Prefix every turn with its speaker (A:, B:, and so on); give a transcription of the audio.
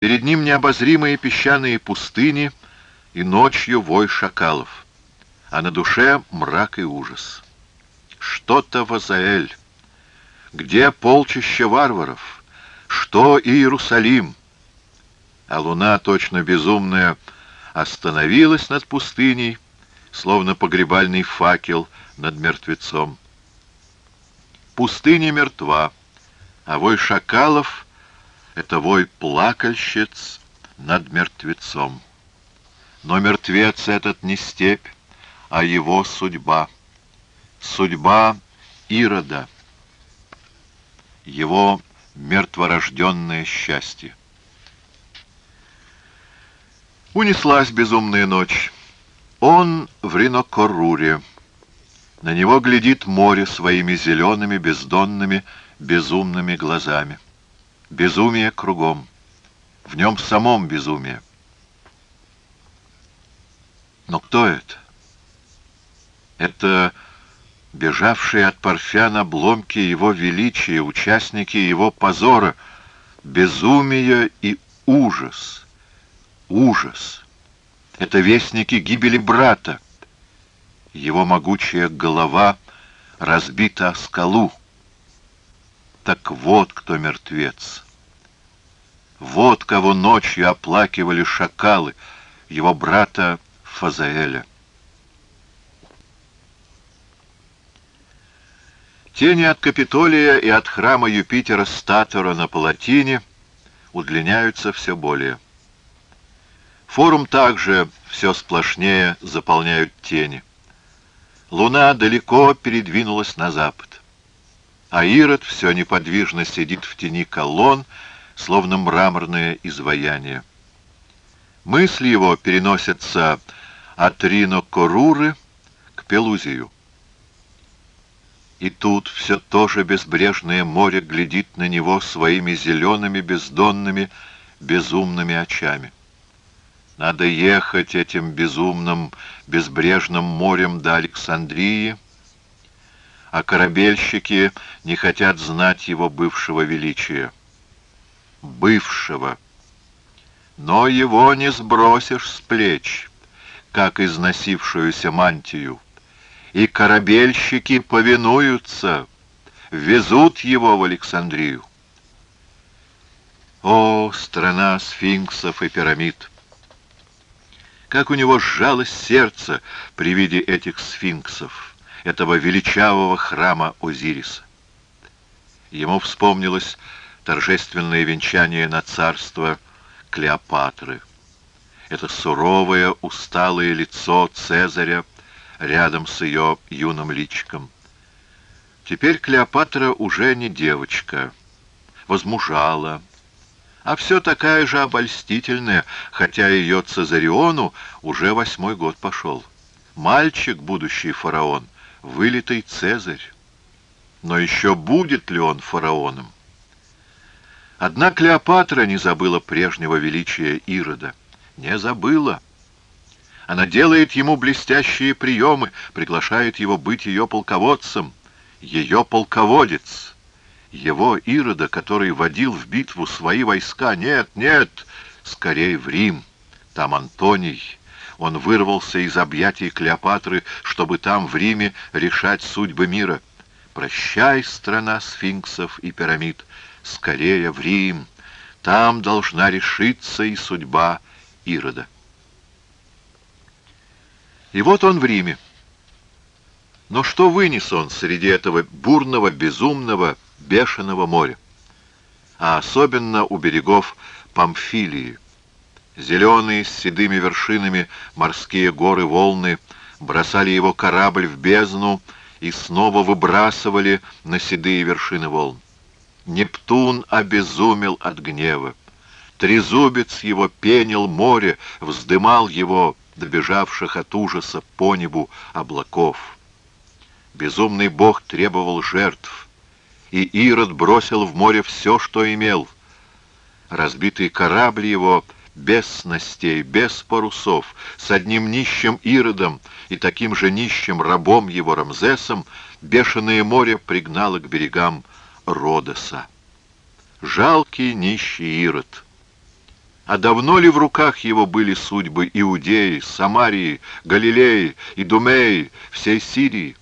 A: Перед ним необозримые песчаные пустыни и ночью вой шакалов, а на душе мрак и ужас. Что-то Вазаэль, где полчища варваров, что Иерусалим? А луна, точно безумная, остановилась над пустыней, словно погребальный факел над мертвецом. Пустыня мертва, а вой шакалов — это вой плакальщиц над мертвецом. Но мертвец этот не степь, а его судьба. Судьба Ирода. Его мертворожденное счастье. Унеслась безумная ночь. Он в Ринокоруре. На него глядит море своими зелеными, бездонными, безумными глазами. Безумие кругом. В нем самом безумие. Но кто это? Это бежавшие от Парфян обломки его величия, участники его позора, безумие и ужас. Ужас. Это вестники гибели брата. Его могучая голова разбита о скалу. Так вот кто мертвец. Вот кого ночью оплакивали шакалы, его брата Фазаэля. Тени от Капитолия и от храма Юпитера Статора на Палатине удлиняются все более. Форум также все сплошнее заполняют тени. Луна далеко передвинулась на запад а Ирод все неподвижно сидит в тени колонн, словно мраморное изваяние. Мысли его переносятся от Рино-Коруры к Пелузию. И тут все то же безбрежное море глядит на него своими зелеными, бездонными, безумными очами. Надо ехать этим безумным, безбрежным морем до Александрии, а корабельщики не хотят знать его бывшего величия. Бывшего. Но его не сбросишь с плеч, как износившуюся мантию. И корабельщики повинуются, везут его в Александрию. О, страна сфинксов и пирамид! Как у него сжалось сердце при виде этих сфинксов! Этого величавого храма Озириса. Ему вспомнилось торжественное венчание на царство Клеопатры. Это суровое, усталое лицо Цезаря рядом с ее юным личиком. Теперь Клеопатра уже не девочка, возмужала, а все такая же обольстительная, хотя ее Цезариону уже восьмой год пошел. Мальчик, будущий фараон — вылитый Цезарь. Но еще будет ли он фараоном? Одна Клеопатра не забыла прежнего величия Ирода. Не забыла. Она делает ему блестящие приемы, приглашает его быть ее полководцем. Ее полководец. Его Ирода, который водил в битву свои войска. Нет, нет, скорее в Рим. Там Антоний он вырвался из объятий Клеопатры, чтобы там, в Риме, решать судьбы мира. Прощай, страна сфинксов и пирамид, скорее в Рим. Там должна решиться и судьба Ирода. И вот он в Риме. Но что вынес он среди этого бурного, безумного, бешеного моря? А особенно у берегов Памфилии. Зеленые, с седыми вершинами, морские горы волны бросали его корабль в бездну и снова выбрасывали на седые вершины волн. Нептун обезумел от гнева. Трезубец его пенил море, вздымал его, добежавших от ужаса по небу облаков. Безумный бог требовал жертв, и Ирод бросил в море все, что имел. Разбитый корабль его — без снастей, без парусов, с одним нищим Иродом и таким же нищим рабом его Рамзесом, бешеное море пригнало к берегам Родоса. Жалкий нищий Ирод. А давно ли в руках его были судьбы Иудеи, Самарии, Галилеи, Идумеи, всей Сирии?